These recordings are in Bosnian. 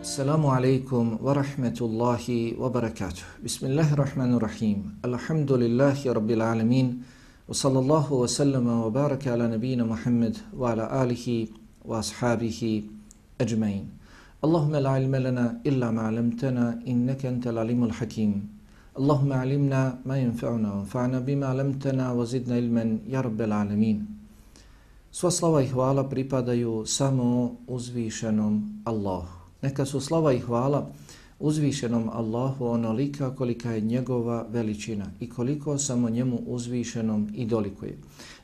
Assalamu alaikum wa الله wa barakatuh. الله Alhamdulillahi rabbil alamin. Wa sallallahu wa sallama wa baraka ala على Muhammad wa ala alihi wa ashabihi ajmain. لا علم لنا lana ما علمتنا alamtana innaka العليم الحكيم اللهم علمنا ما ينفعنا وانفعنا بما علمتنا وزدنا علما يا رب العالمين ya rabbil alamin. Sva slava i hvala pripadaju samo uzvišenom Allahu. Neka su slava i hvala uzvišenom Allahu onolika kolika je njegova veličina i koliko samo njemu uzvišenom i dolikuje.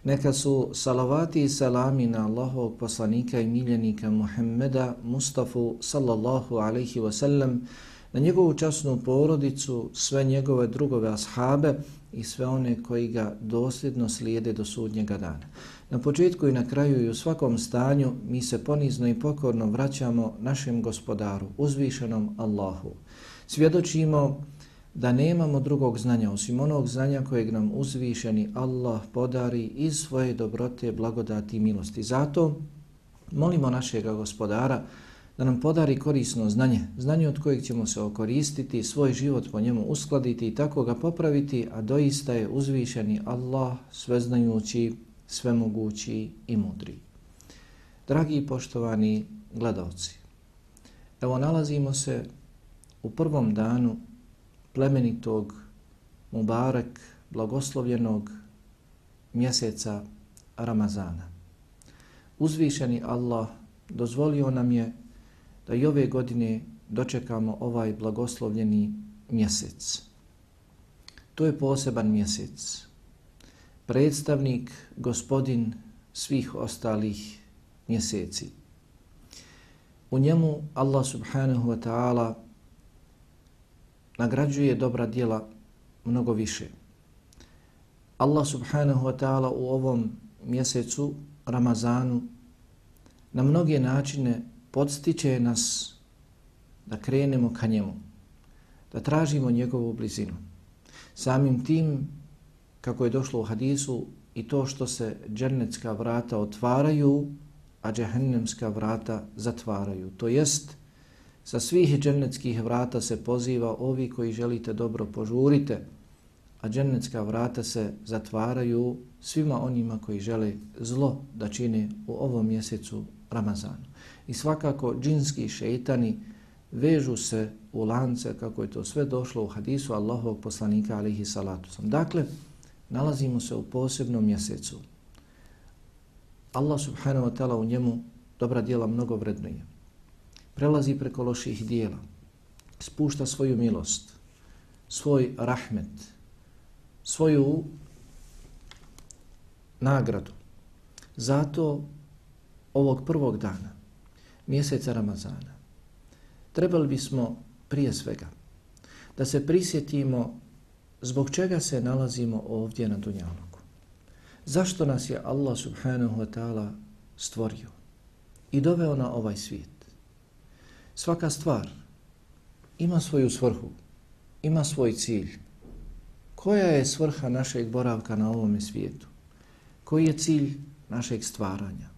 Neka su salavati i salami na Allahovog poslanika i miljenika Muhammeda Mustafa sallallahu alaihi wasallam, na njegovu časnu porodicu, sve njegove drugove ashabe i sve one koji ga dosljedno slijede do sudnjega dana. Na početku i na kraju i u svakom stanju mi se ponizno i pokorno vraćamo našem gospodaru, uzvišenom Allahu. Svjedočimo da nemamo drugog znanja osim onog znanja kojeg nam uzvišeni Allah podari iz svoje dobrote, blagodati i milosti. Zato molimo našeg gospodara da nam podari korisno znanje, znanje od kojeg ćemo se okoristiti, svoj život po njemu uskladiti i tako ga popraviti, a doista je uzvišeni Allah sveznajući svemogući i mudri. Dragi i poštovani gledalci, evo nalazimo se u prvom danu plemenitog Mubarek, blagoslovljenog mjeseca Ramazana. Uzvišeni Allah dozvolio nam je da i ove godine dočekamo ovaj blagoslovljeni mjesec. To je poseban mjesec predstavnik, gospodin svih ostalih mjeseci. U njemu Allah subhanahu wa ta'ala nagrađuje dobra dijela mnogo više. Allah subhanahu wa ta'ala u ovom mjesecu, Ramazanu, na mnoge načine podstiče nas da krenemo ka njemu, da tražimo njegovu blizinu. Samim tim kako je došlo u hadisu i to što se džennetska vrata otvaraju, a džehennemska vrata zatvaraju. To jest, sa svih džennetskih vrata se poziva ovi koji želite dobro požurite, a džennetska vrata se zatvaraju svima onima koji žele zlo da čine u ovom mjesecu Ramazanu. I svakako džinski šeitani vežu se u lance kako je to sve došlo u hadisu Allahovog poslanika alihi salatu sam. Dakle, nalazimo se u posebnom mjesecu. Allah subhanahu wa ta'ala u njemu dobra dijela mnogo vrednuje. Prelazi preko loših dijela. Spušta svoju milost, svoj rahmet, svoju nagradu. Zato ovog prvog dana, mjeseca Ramazana, trebali bismo prije svega da se prisjetimo zbog čega se nalazimo ovdje na Dunjaluku? Zašto nas je Allah subhanahu wa ta'ala stvorio i doveo na ovaj svijet? Svaka stvar ima svoju svrhu, ima svoj cilj. Koja je svrha našeg boravka na ovom svijetu? Koji je cilj našeg stvaranja?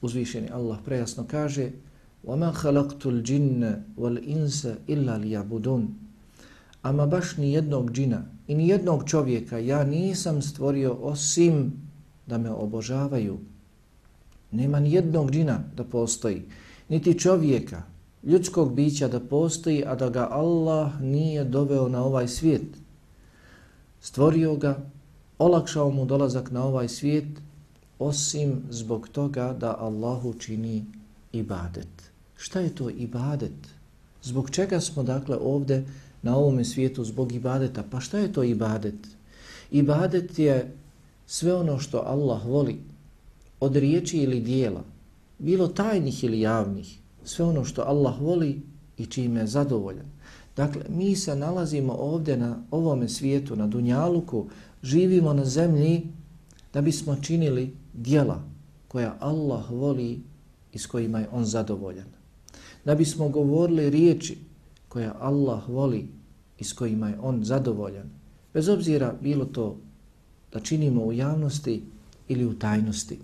Uzvišeni Allah prejasno kaže وَمَا خَلَقْتُ الْجِنَّ وَالْإِنْسَ إِلَّا لِيَعْبُدُونَ Ama baš ni jednog džina i ni jednog čovjeka ja nisam stvorio osim da me obožavaju. Nema ni jednog džina da postoji, niti čovjeka, ljudskog bića da postoji, a da ga Allah nije doveo na ovaj svijet. Stvorio ga, olakšao mu dolazak na ovaj svijet, osim zbog toga da Allahu čini ibadet. Šta je to ibadet? Zbog čega smo dakle ovde na ovome svijetu zbog ibadeta. Pa šta je to ibadet? Ibadet je sve ono što Allah voli od riječi ili dijela, bilo tajnih ili javnih, sve ono što Allah voli i čime je zadovoljan. Dakle, mi se nalazimo ovdje na ovome svijetu, na Dunjaluku, živimo na zemlji da bismo činili dijela koja Allah voli i s kojima je On zadovoljan. Da bismo govorili riječi koja Allah voli i s kojima je on zadovoljan, bez obzira bilo to da činimo u javnosti ili u tajnosti.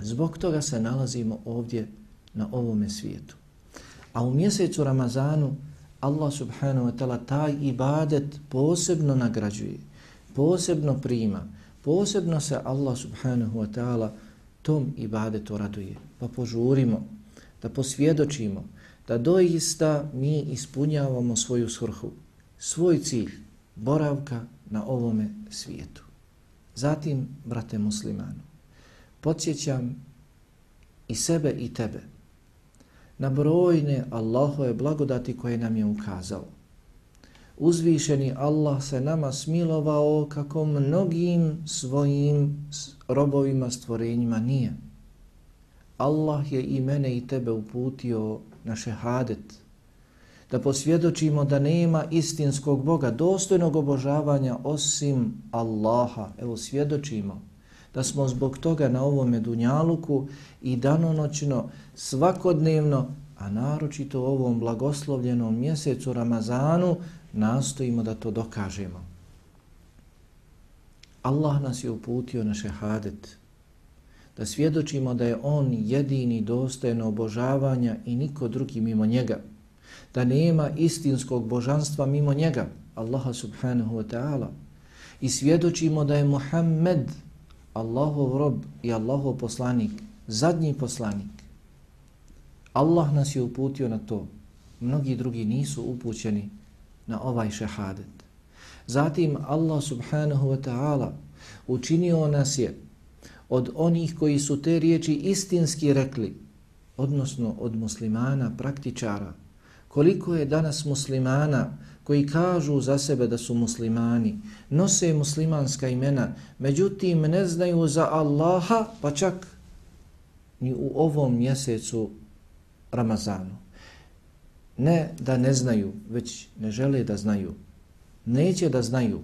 Zbog toga se nalazimo ovdje na ovome svijetu. A u mjesecu Ramazanu Allah subhanahu wa ta'ala taj ibadet posebno nagrađuje, posebno prima, posebno se Allah subhanahu wa ta'ala tom ibadetu raduje. Pa požurimo, da posvjedočimo, da doista mi ispunjavamo svoju svrhu, svoj cilj, boravka na ovome svijetu. Zatim, brate muslimanu, podsjećam i sebe i tebe na brojne Allahove blagodati koje nam je ukazao. Uzvišeni Allah se nama smilovao kako mnogim svojim robovima, stvorenjima nije. Allah je i mene i tebe uputio na šehadet, da posvjedočimo da nema istinskog Boga, dostojnog obožavanja osim Allaha. Evo svjedočimo da smo zbog toga na ovome dunjaluku i danonoćno, svakodnevno, a naročito u ovom blagoslovljenom mjesecu Ramazanu, nastojimo da to dokažemo. Allah nas je uputio na šehadet, da svjedočimo da je On jedini dostojno obožavanja i niko drugi mimo njega, da nema istinskog božanstva mimo njega, Allaha subhanahu wa ta'ala, i svjedočimo da je Muhammed, Allahov rob i Allahov poslanik, zadnji poslanik. Allah nas je uputio na to. Mnogi drugi nisu upućeni na ovaj šehadet. Zatim Allah subhanahu wa ta'ala učinio nas je od onih koji su te riječi istinski rekli, odnosno od muslimana, praktičara, koliko je danas muslimana koji kažu za sebe da su muslimani, nose muslimanska imena, međutim ne znaju za Allaha, pa čak ni u ovom mjesecu Ramazanu. Ne da ne znaju, već ne žele da znaju. Neće da znaju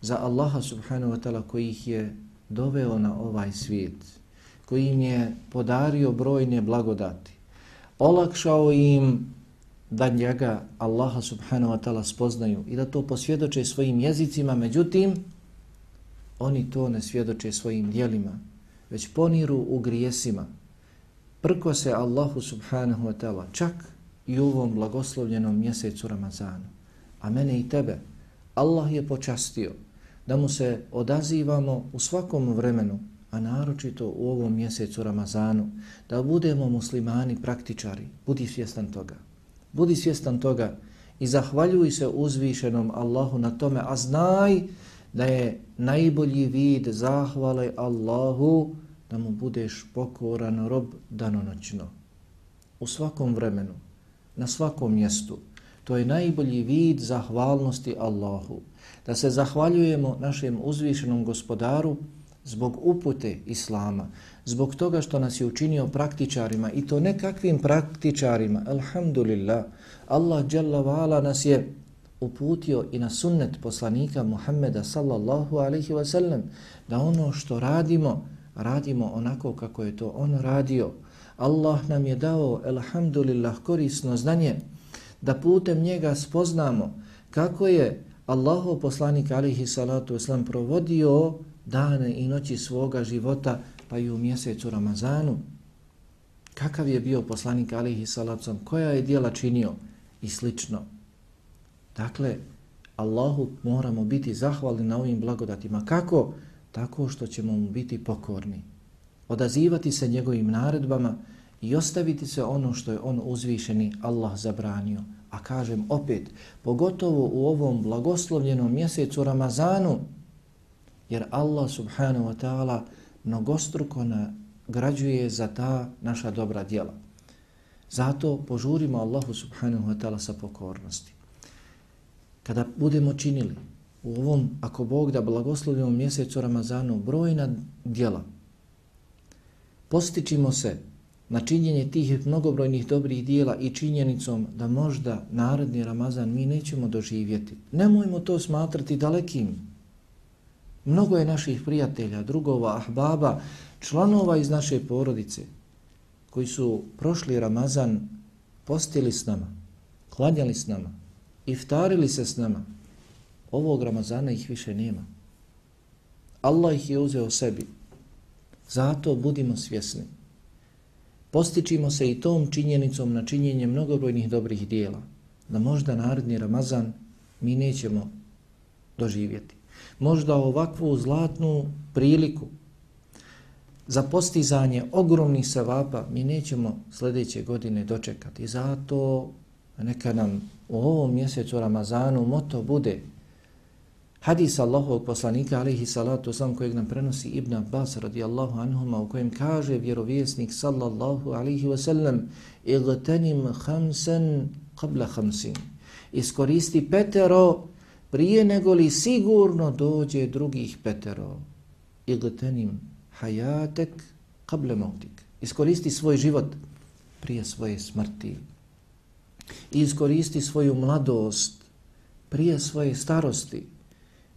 za Allaha subhanahu wa ta'ala koji ih je doveo na ovaj svijet, koji im je podario brojne blagodati, olakšao im da njega Allaha subhanahu wa ta'ala spoznaju i da to posvjedoče svojim jezicima, međutim, oni to ne svjedoče svojim dijelima, već poniru u grijesima. Prko se Allahu subhanahu wa ta'ala čak i u ovom blagoslovljenom mjesecu Ramazanu. A mene i tebe Allah je počastio da mu se odazivamo u svakom vremenu, a naročito u ovom mjesecu Ramazanu, da budemo muslimani praktičari. Budi svjestan toga. Budi svjestan toga i zahvaljuj se uzvišenom Allahu na tome, a znaj da je najbolji vid zahvale Allahu da mu budeš pokoran rob danonoćno. U svakom vremenu, na svakom mjestu. To je najbolji vid zahvalnosti Allahu. Da se zahvaljujemo našem uzvišenom gospodaru zbog upute Islama, zbog toga što nas je učinio praktičarima i to nekakvim praktičarima. Alhamdulillah, Allah Jalla nas je uputio i na sunnet poslanika Muhammeda sallallahu alaihi wa sallam da ono što radimo, radimo onako kako je to on radio. Allah nam je dao, alhamdulillah, korisno znanje da putem njega spoznamo kako je Allahov poslanik alihi salatu islam provodio dane i noći svoga života pa i u mjesecu Ramazanu. Kakav je bio poslanik alihi salatu wasalam, koja je dijela činio i slično. Dakle, Allahu moramo biti zahvalni na ovim blagodatima. Kako? Tako što ćemo mu biti pokorni. Odazivati se njegovim naredbama i ostaviti se ono što je on uzvišeni Allah zabranio. A kažem opet, pogotovo u ovom blagoslovljenom mjesecu Ramazanu, jer Allah subhanahu wa ta'ala mnogostruko nagrađuje za ta naša dobra djela. Zato požurimo Allahu subhanahu wa ta'ala sa pokornosti. Kada budemo činili u ovom, ako Bog da blagoslovimo mjesecu Ramazanu, brojna djela, postičimo se na činjenje tih mnogobrojnih dobrih dijela i činjenicom da možda narodni Ramazan mi nećemo doživjeti. Nemojmo to smatrati dalekim. Mnogo je naših prijatelja, drugova, ahbaba, članova iz naše porodice koji su prošli Ramazan postili s nama, klanjali s nama, iftarili se s nama. Ovog Ramazana ih više nema. Allah ih je uzeo sebi. Zato budimo svjesni Postičimo se i tom činjenicom na činjenje mnogobrojnih dobrih dijela, da možda naredni Ramazan mi nećemo doživjeti. Možda ovakvu zlatnu priliku za postizanje ogromnih sevapa mi nećemo sljedeće godine dočekati. Zato neka nam u ovom mjesecu Ramazanu moto bude hadis Allahovog poslanika alaihi salatu sam kojeg nam prenosi Ibn Abbas radijallahu anhuma u kojem kaže vjerovjesnik sallallahu alaihi wasallam igtanim hamsan qabla hamsin iskoristi petero prije nego li sigurno dođe drugih petero. Igtanim hajatek qabla mautik. Iskoristi svoj život prije svoje smrti. Iskoristi svoju mladost prije svoje starosti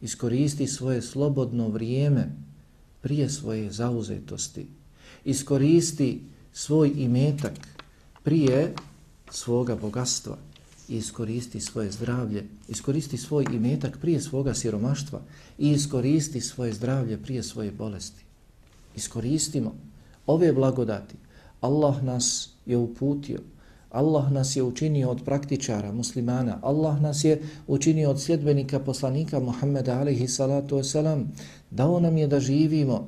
iskoristi svoje slobodno vrijeme prije svoje zauzetosti, iskoristi svoj imetak prije svoga bogatstva, iskoristi svoje zdravlje, iskoristi svoj imetak prije svoga siromaštva. I iskoristi svoje zdravlje prije svoje bolesti. Iskoristimo ove blagodati. Allah nas je uputio. Allah nas je učinio od praktičara, muslimana. Allah nas je učinio od sljedbenika poslanika Muhammeda alaihi salatu wasalam. Dao nam je da živimo.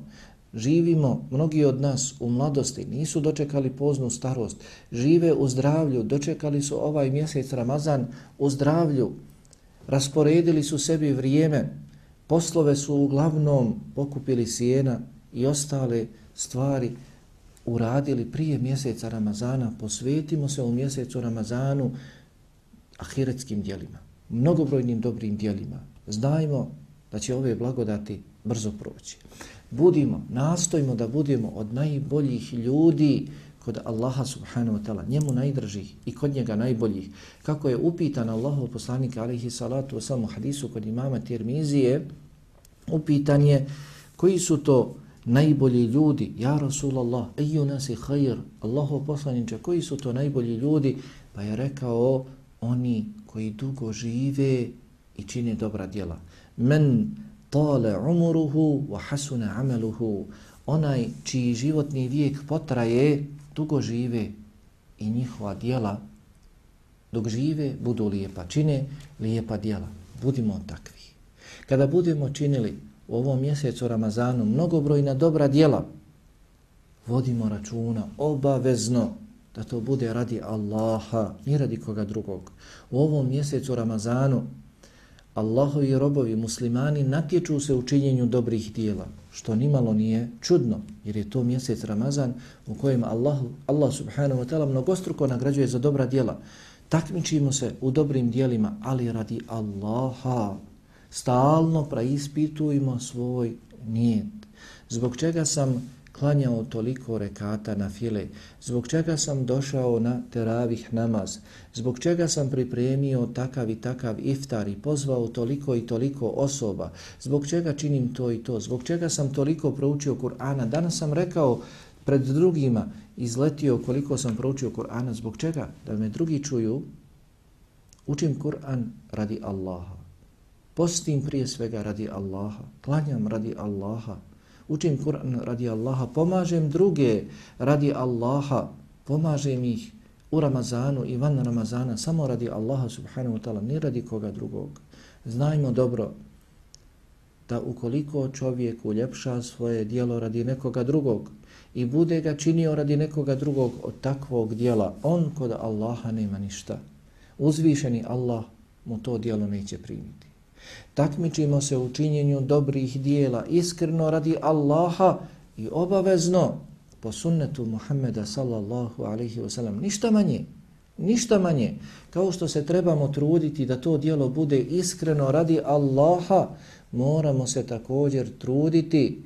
Živimo, mnogi od nas u mladosti, nisu dočekali poznu starost. Žive u zdravlju, dočekali su ovaj mjesec Ramazan u zdravlju. Rasporedili su sebi vrijeme. Poslove su uglavnom pokupili sjena i ostale stvari uradili prije mjeseca Ramazana, posvetimo se u mjesecu Ramazanu ahiretskim dijelima, mnogobrojnim dobrim dijelima. Znajmo da će ove blagodati brzo proći. Budimo, nastojimo da budemo od najboljih ljudi kod Allaha subhanahu wa ta'ala, njemu najdržih i kod njega najboljih. Kako je upitan Allahov poslanik alaihi salatu wa samu hadisu kod imama Tirmizije, upitan je koji su to najbolji ljudi, ja Rasulallah, eju nasi hajr, Allaho poslaniče, koji su to najbolji ljudi? Pa je rekao, oni koji dugo žive i čine dobra djela. Men tale umuruhu wa hasuna ameluhu, onaj čiji životni vijek potraje, dugo žive i njihova djela, dok žive, budu lijepa, čine lijepa djela. Budimo takvi. Kada budemo činili u ovom mjesecu Ramazanu mnogobrojna dobra djela, vodimo računa obavezno da to bude radi Allaha, ni radi koga drugog. U ovom mjesecu Ramazanu Allahovi robovi, muslimani, natječu se u činjenju dobrih dijela, što nimalo nije čudno, jer je to mjesec Ramazan u kojem Allah, Allah subhanahu wa ta'ala mnogostruko nagrađuje za dobra dijela. Takmičimo se u dobrim dijelima, ali radi Allaha, stalno praispitujmo svoj nijet. Zbog čega sam klanjao toliko rekata na file, zbog čega sam došao na teravih namaz, zbog čega sam pripremio takav i takav iftar i pozvao toliko i toliko osoba, zbog čega činim to i to, zbog čega sam toliko proučio Kur'ana. Danas sam rekao pred drugima, izletio koliko sam proučio Kur'ana, zbog čega? Da me drugi čuju, učim Kur'an radi Allaha. Postim prije svega radi Allaha, klanjam radi Allaha, učim Kur'an radi Allaha, pomažem druge radi Allaha, pomažem ih u Ramazanu i van Ramazana samo radi Allaha subhanahu wa ta'ala, ni radi koga drugog. Znajmo dobro da ukoliko čovjek uljepša svoje dijelo radi nekoga drugog i bude ga činio radi nekoga drugog od takvog dijela, on kod Allaha nema ništa. Uzvišeni Allah mu to dijelo neće primiti. Takmičimo se u činjenju dobrih dijela iskreno radi Allaha i obavezno po sunnetu Muhammeda sallallahu alaihi wasallam. Ništa manje, ništa manje. Kao što se trebamo truditi da to dijelo bude iskreno radi Allaha, moramo se također truditi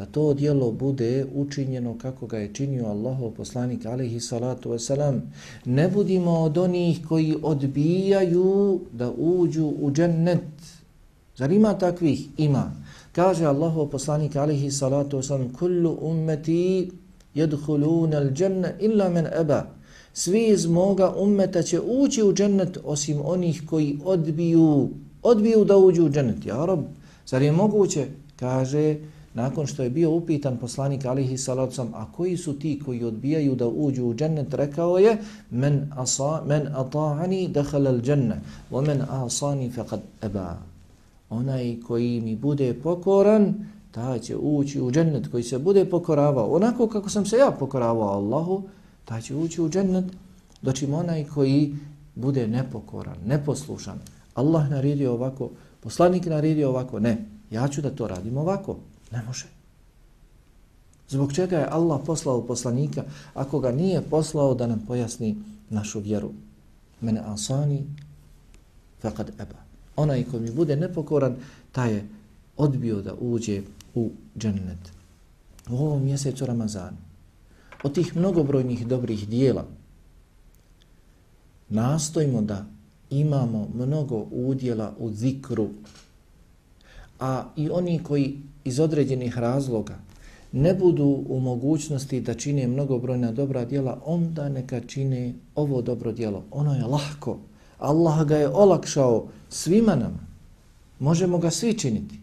da to dijelo bude učinjeno kako ga je činio Allahov poslanik alaihi salatu wasalam. Ne budimo od onih koji odbijaju da uđu u džennet. Zar ima takvih? Ima. Kaže Allahov poslanik alaihi salatu wasalam kullu ummeti jedhuluna al dženne illa men eba. Svi iz moga ummeta će ući u džennet osim onih koji odbiju, odbiju da uđu u džennet. Ja rob, zar je moguće? Kaže nakon što je bio upitan poslanik alihi salacom, a koji su ti koji odbijaju da uđu u džennet, rekao je, men, asa, men ata'ani dehala al dženne, wa men asani faqad eba. Onaj koji mi bude pokoran, taj će ući u džennet, koji se bude pokoravao, onako kako sam se ja pokoravao Allahu, taj će ući u džennet, doćim onaj koji bude nepokoran, neposlušan. Allah naredio ovako, poslanik naredio ovako, ne, ja ću da to radim ovako. Ne može. Zbog čega je Allah poslao poslanika ako ga nije poslao da nam pojasni našu vjeru? Mene asani faqad eba. Onaj ko mi bude nepokoran, taj je odbio da uđe u džennet. U ovom mjesecu Ramazanu. Od tih mnogobrojnih dobrih dijela nastojimo da imamo mnogo udjela u zikru, a i oni koji iz određenih razloga ne budu u mogućnosti da čine mnogobrojna dobra djela, onda neka čine ovo dobro djelo. Ono je lahko. Allah ga je olakšao svima nama. Možemo ga svi činiti,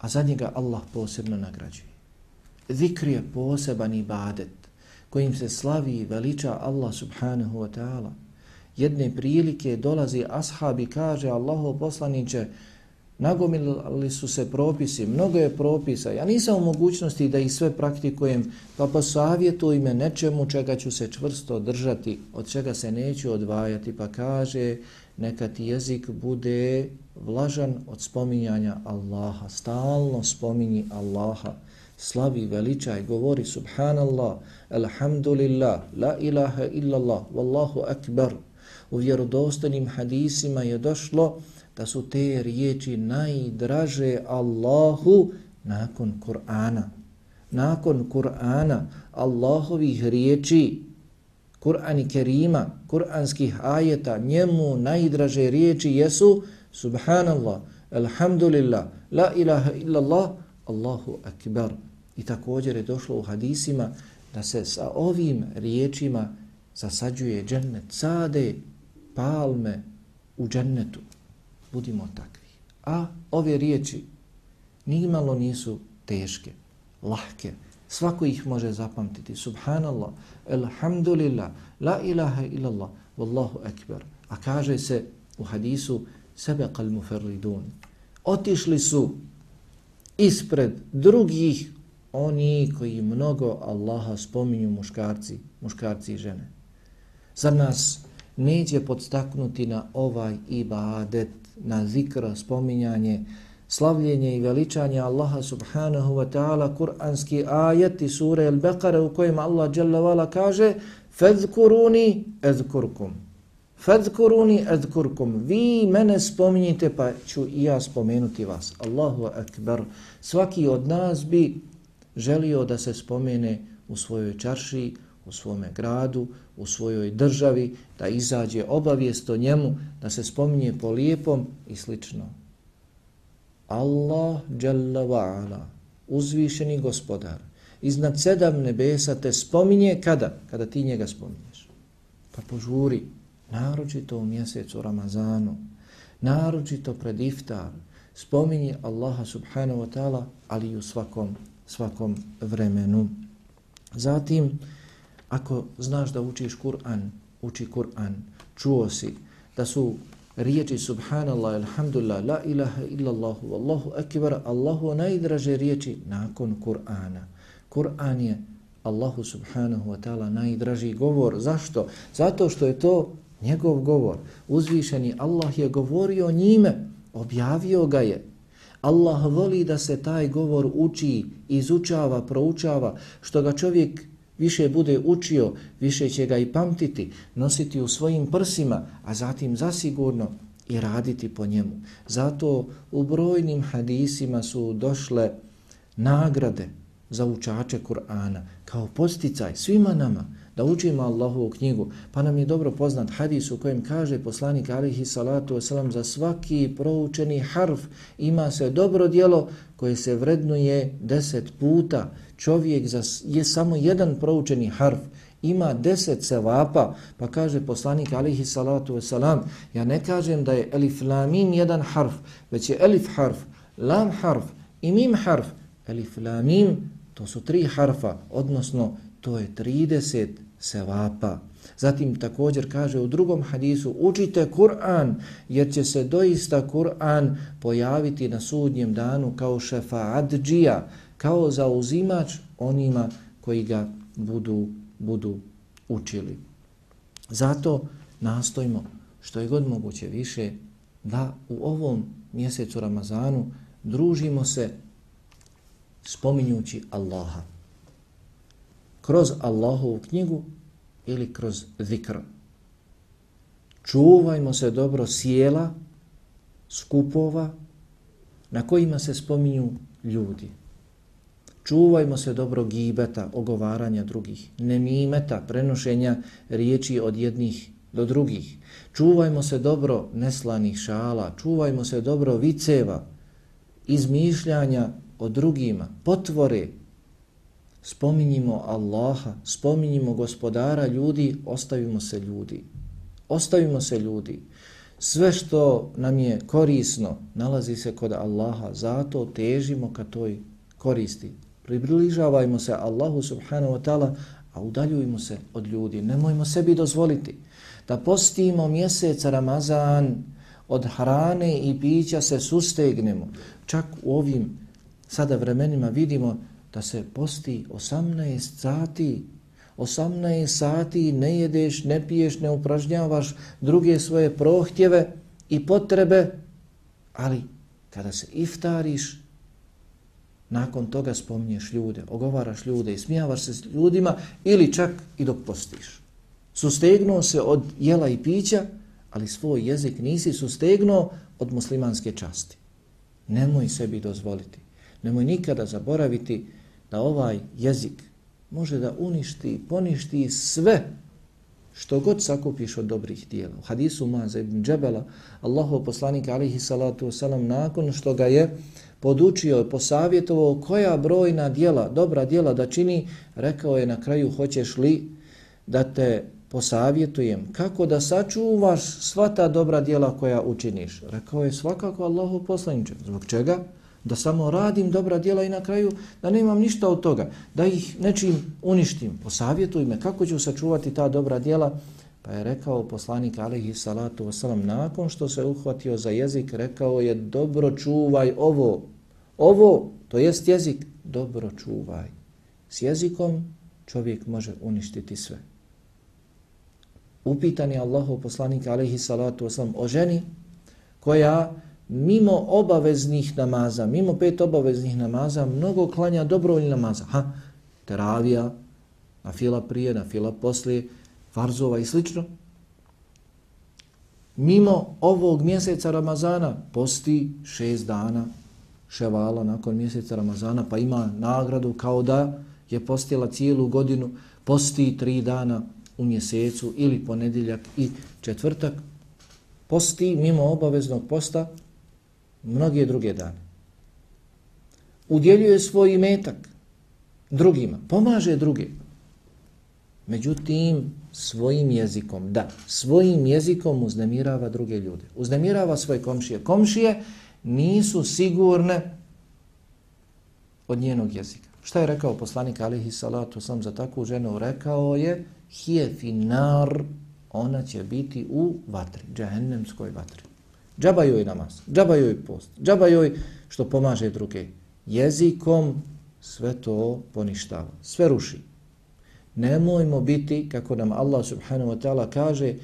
a za njega Allah posebno nagrađuje. Zikr je poseban ibadet kojim se slavi i veliča Allah subhanahu wa ta'ala. Jedne prilike dolazi ashab i kaže Allaho poslaniće, nagomili su se propisi, mnogo je propisa, ja nisam u mogućnosti da ih sve praktikujem, pa posavjetuj me nečemu čega ću se čvrsto držati, od čega se neću odvajati, pa kaže neka ti jezik bude vlažan od spominjanja Allaha, stalno spominji Allaha, slavi, veličaj, govori subhanallah, alhamdulillah, la ilaha illallah, wallahu akbar. U vjerodostanim hadisima je došlo da su te riječi najdraže Allahu nakon Kur'ana. Nakon Kur'ana, Allahovih riječi, Kur'ani Kerima, Kur'anskih ajeta, njemu najdraže riječi jesu Subhanallah, Alhamdulillah, La ilaha illallah, Allahu Akbar. I također je došlo u hadisima da se sa ovim riječima zasađuje džennet, sade palme u džennetu budimo takvi. A ove riječi nimalo nisu teške, lahke. Svako ih može zapamtiti. Subhanallah, elhamdulillah, la ilaha illallah, wallahu akbar. A kaže se u hadisu sebe kal muferridun. Otišli su ispred drugih oni koji mnogo Allaha spominju muškarci, muškarci i žene. Za nas neće podstaknuti na ovaj ibadet na zikr, spominjanje, slavljenje i veličanje Allaha subhanahu wa ta'ala, kuranski ajeti sure Al-Baqara u kojem Allah jalla vala kaže Fadhkuruni azkurkum. Fadhkuruni azkurkum. Vi mene spominjite pa ću i ja spomenuti vas. Allahu akbar. Svaki od nas bi želio da se spomene u svojoj čaršiji, u svome gradu, u svojoj državi, da izađe obavijest o njemu, da se spominje po lijepom i slično. Allah, Jalla wa'ala, uzvišeni gospodar, iznad sedam nebesa te spominje kada? Kada ti njega spominješ. Pa požuri, naročito u mjesecu Ramazanu, naročito pred iftar, spominje Allaha subhanahu wa ta'ala, ali i u svakom, svakom vremenu. Zatim, Ako znaš da učiš Kur'an, uči Kur'an, čuo si da su riječi subhanallah, alhamdulillah, la ilaha illallahu, allahu akbar, Allahu najdraže riječi nakon Kur'ana. Kur'an je Allahu subhanahu wa ta'ala najdraži govor. Zašto? Zato što je to njegov govor. Uzvišeni Allah je govorio njime, objavio ga je. Allah voli da se taj govor uči, izučava, proučava, što ga čovjek više bude učio, više će ga i pamtiti, nositi u svojim prsima, a zatim zasigurno i raditi po njemu. Zato u brojnim hadisima su došle nagrade za učače Kur'ana kao posticaj svima nama da učimo Allahovu knjigu. Pa nam je dobro poznat hadis u kojem kaže poslanik alihi salatu wasalam za svaki proučeni harf ima se dobro dijelo koje se vrednuje deset puta. Čovjek za, je samo jedan proučeni harf, ima deset sevapa, pa kaže poslanik alihi salatu wasalam, ja ne kažem da je elif lamim jedan harf, već je elif harf, lam harf i mim harf, Elif lamim, to su tri harfa, odnosno to je 30 sevapa. Zatim također kaže u drugom hadisu, učite Kur'an, jer će se doista Kur'an pojaviti na sudnjem danu kao šefaadđija, kao zauzimač onima koji ga budu, budu učili. Zato nastojimo što je god moguće više da u ovom mjesecu Ramazanu družimo se spominjući Allaha. Kroz Allahovu knjigu ili kroz zikr. Čuvajmo se dobro sjela, skupova na kojima se spominju ljudi. Čuvajmo se dobro gibeta, ogovaranja drugih, nemimeta, prenošenja riječi od jednih do drugih. Čuvajmo se dobro neslanih šala, čuvajmo se dobro viceva, izmišljanja o drugima, potvore. Spominjimo Allaha, spominjimo gospodara ljudi, ostavimo se ljudi. Ostavimo se ljudi. Sve što nam je korisno nalazi se kod Allaha, zato težimo ka toj koristi. Približavajmo se Allahu subhanahu wa ta'ala, a udaljujemo se od ljudi. Nemojmo sebi dozvoliti da postimo mjesec Ramazan od hrane i pića se sustegnemo. Čak u ovim sada vremenima vidimo da se posti 18 sati 18 sati ne jedeš, ne piješ, ne upražnjavaš druge svoje prohtjeve i potrebe, ali kada se iftariš, nakon toga spominješ ljude, ogovaraš ljude i smijavaš se s ljudima ili čak i dok postiš. Sustegnuo se od jela i pića, ali svoj jezik nisi sustegnuo od muslimanske časti. Nemoj sebi dozvoliti. Nemoj nikada zaboraviti da ovaj jezik može da uništi, poništi sve što god sakupiš od dobrih dijela. U hadisu Maza ibn Džebela, Allahov poslanik alihi salatu wasalam, nakon što ga je podučio i posavjetovao koja brojna dijela, dobra dijela da čini, rekao je na kraju hoćeš li da te posavjetujem kako da sačuvaš sva ta dobra dijela koja učiniš. Rekao je svakako Allahu poslaniče. Zbog čega? Da samo radim dobra djela i na kraju da nemam ništa od toga. Da ih nečim uništim. Posavjetuj me kako ću sačuvati ta dobra djela. Pa je rekao poslanik alaihi salatu wasalam nakon što se uhvatio za jezik rekao je dobro čuvaj ovo. Ovo, to jest jezik, dobro čuvaj. S jezikom čovjek može uništiti sve upitan je Allahu poslanik alaihi salatu wasalam o ženi koja mimo obaveznih namaza, mimo pet obaveznih namaza, mnogo klanja dobrovoljni namaza. Ha, teravija, na fila prije, na fila poslije, farzova i slično. Mimo ovog mjeseca Ramazana posti šest dana ševala nakon mjeseca Ramazana, pa ima nagradu kao da je postila cijelu godinu, posti tri dana u mjesecu ili ponedjeljak i četvrtak, posti mimo obaveznog posta mnoge druge dane. Udjeljuje svoj imetak drugima, pomaže druge. Međutim, svojim jezikom, da, svojim jezikom uznemirava druge ljude. Uznemirava svoje komšije. Komšije nisu sigurne od njenog jezika. Šta je rekao poslanik alihi salatu sam za takvu ženu? Rekao je, hije finar, ona će biti u vatri, džahennemskoj vatri. Džaba joj namaz, džaba joj post, džaba joj što pomaže druge. Jezikom sve to poništava, sve ruši. Nemojmo biti, kako nam Allah subhanahu wa ta'ala kaže,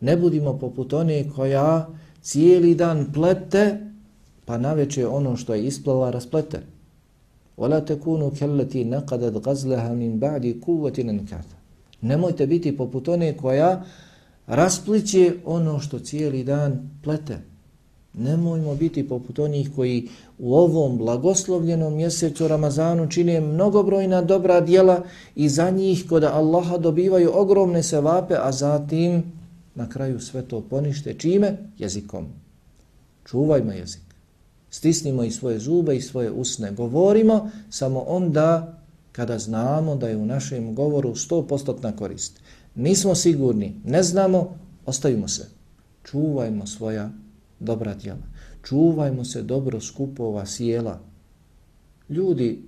ne budimo poput one koja cijeli dan plete, pa naveče ono što je isplala rasplete. وَلَا تَكُونُوا كَلَّتِي نَقَدَدْ غَزْلَهَا مِنْ بَعْدِ كُوَّةٍ نَنْكَاتَ Nemojte biti poput one koja raspliće ono što cijeli dan plete. Nemojmo biti poput onih koji u ovom blagoslovljenom mjesecu Ramazanu čine mnogobrojna dobra dijela i za njih kod Allaha dobivaju ogromne sevape, a zatim na kraju sve to ponište. Čime? Jezikom. Čuvajmo jezik. Stisnimo i svoje zube i svoje usne. Govorimo samo onda kada znamo da je u našem govoru 100% korist. Nismo sigurni, ne znamo, ostavimo se. Čuvajmo svoja dobra djela. Čuvajmo se dobro skupova sjela. Ljudi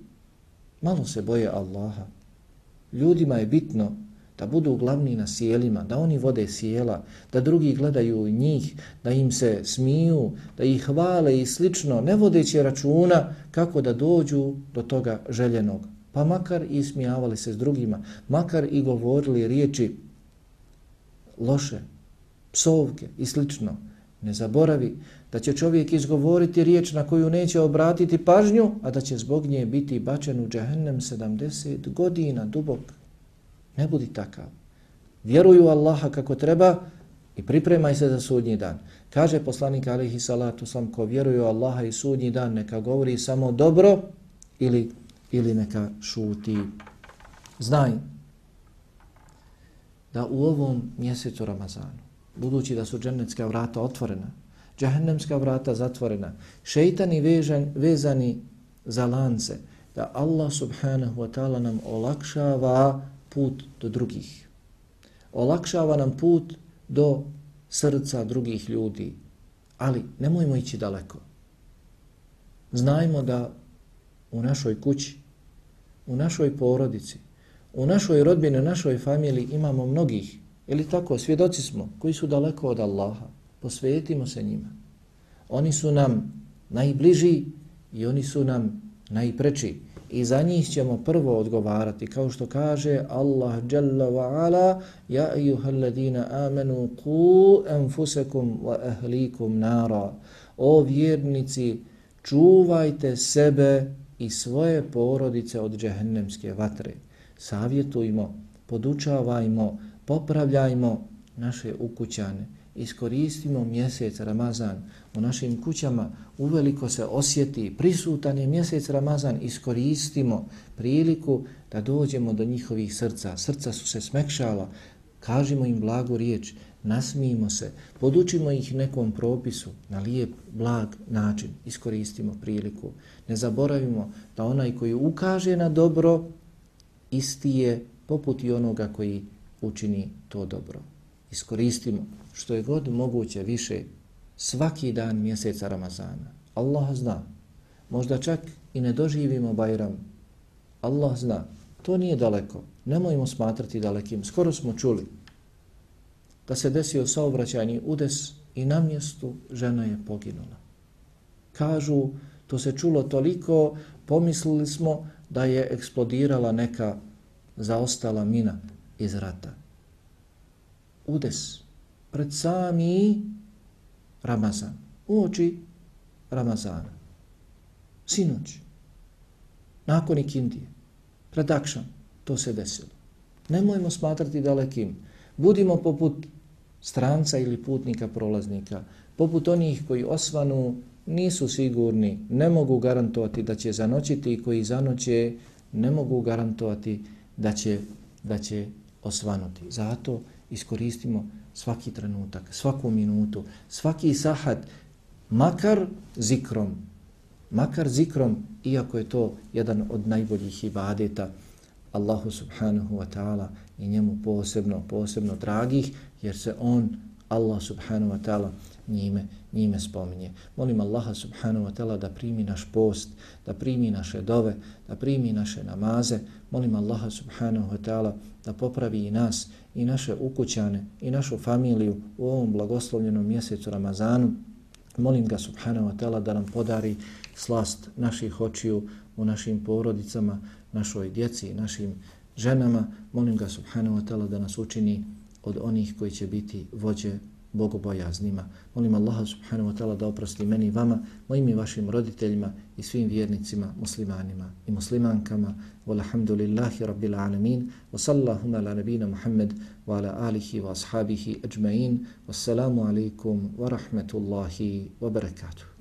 malo se boje Allaha. Ljudima je bitno da budu glavni na sjelima, da oni vode sjela, da drugi gledaju njih, da im se smiju, da ih hvale i slično, ne vodeći računa kako da dođu do toga željenog. Pa makar i smijavali se s drugima, makar i govorili riječi loše, psovke i slično. Ne zaboravi da će čovjek izgovoriti riječ na koju neće obratiti pažnju, a da će zbog nje biti bačen u džahennem 70 godina dubok. Ne budi takav. Vjeruj u Allaha kako treba i pripremaj se za sudnji dan. Kaže poslanik alihi salatu sam ko vjeruju Allaha i sudnji dan neka govori samo dobro ili, ili neka šuti. Znaj da u ovom mjesecu Ramazanu, budući da su džennetska vrata otvorena, džahennemska vrata zatvorena, šeitani vežan, vezani za lance, da Allah subhanahu wa ta'ala nam olakšava put do drugih. Olakšava nam put do srca drugih ljudi. Ali nemojmo ići daleko. Znajmo da u našoj kući, u našoj porodici, u našoj rodbini, u našoj familiji imamo mnogih, ili tako, svjedoci smo, koji su daleko od Allaha. Posvetimo se njima. Oni su nam najbliži i oni su nam najpreči i za njih ćemo prvo odgovarati kao što kaže Allah jalla wa ala ja ayyuhalladina amanu qu anfusakum wa ahlikum nara o vjernici čuvajte sebe i svoje porodice od džehennemske vatre savjetujmo podučavajmo popravljajmo naše ukućane iskoristimo mjesec Ramazan u našim kućama, uveliko se osjeti, prisutan je mjesec Ramazan, iskoristimo priliku da dođemo do njihovih srca. Srca su se smekšala, kažimo im blagu riječ, nasmijimo se, podučimo ih nekom propisu na lijep, blag način, iskoristimo priliku. Ne zaboravimo da onaj koji ukaže na dobro, isti je poput i onoga koji učini to dobro. Iskoristimo što je god moguće više svaki dan mjeseca Ramazana. Allah zna. Možda čak i ne doživimo Bajram. Allah zna. To nije daleko. Nemojmo smatrati dalekim. Skoro smo čuli da se desio saobraćajni udes i na mjestu žena je poginula. Kažu, to se čulo toliko, pomislili smo da je eksplodirala neka zaostala mina iz rata. Udes pred sami Ramazan. Uoči Ramazana. Sinoć. Nakon ikindije. Pred akšan. To se desilo. Nemojmo smatrati dalekim. Budimo poput stranca ili putnika prolaznika. Poput onih koji osvanu nisu sigurni, ne mogu garantovati da će zanoćiti i koji zanoće ne mogu garantovati da će, da će osvanuti. Zato iskoristimo svaki trenutak, svaku minutu, svaki sahat, makar zikrom, makar zikrom, iako je to jedan od najboljih ibadeta Allahu subhanahu wa ta'ala i njemu posebno, posebno dragih, jer se on, Allah subhanahu wa ta'ala, njime, njime spominje. Molim Allaha subhanahu wa ta'ala da primi naš post, da primi naše dove, da primi naše namaze. Molim Allaha subhanahu wa ta'ala da popravi i nas, i naše ukućane, i našu familiju u ovom blagoslovljenom mjesecu Ramazanu. Molim ga subhanahu wa ta'ala da nam podari slast naših očiju u našim porodicama, našoj djeci, našim ženama. Molim ga subhanahu wa ta'ala da nas učini od onih koji će biti vođe bogobojaznima. Molim Allaha subhanahu wa ta'ala da oprosti meni i vama, mojim i vašim roditeljima i svim vjernicima, muslimanima i muslimankama. Walhamdulillahi rabbil alamin. Wa sallahuma ala nabina Muhammad wa ala alihi wa ashabihi ajma'in. Wassalamu alaikum wa rahmatullahi wa barakatuh.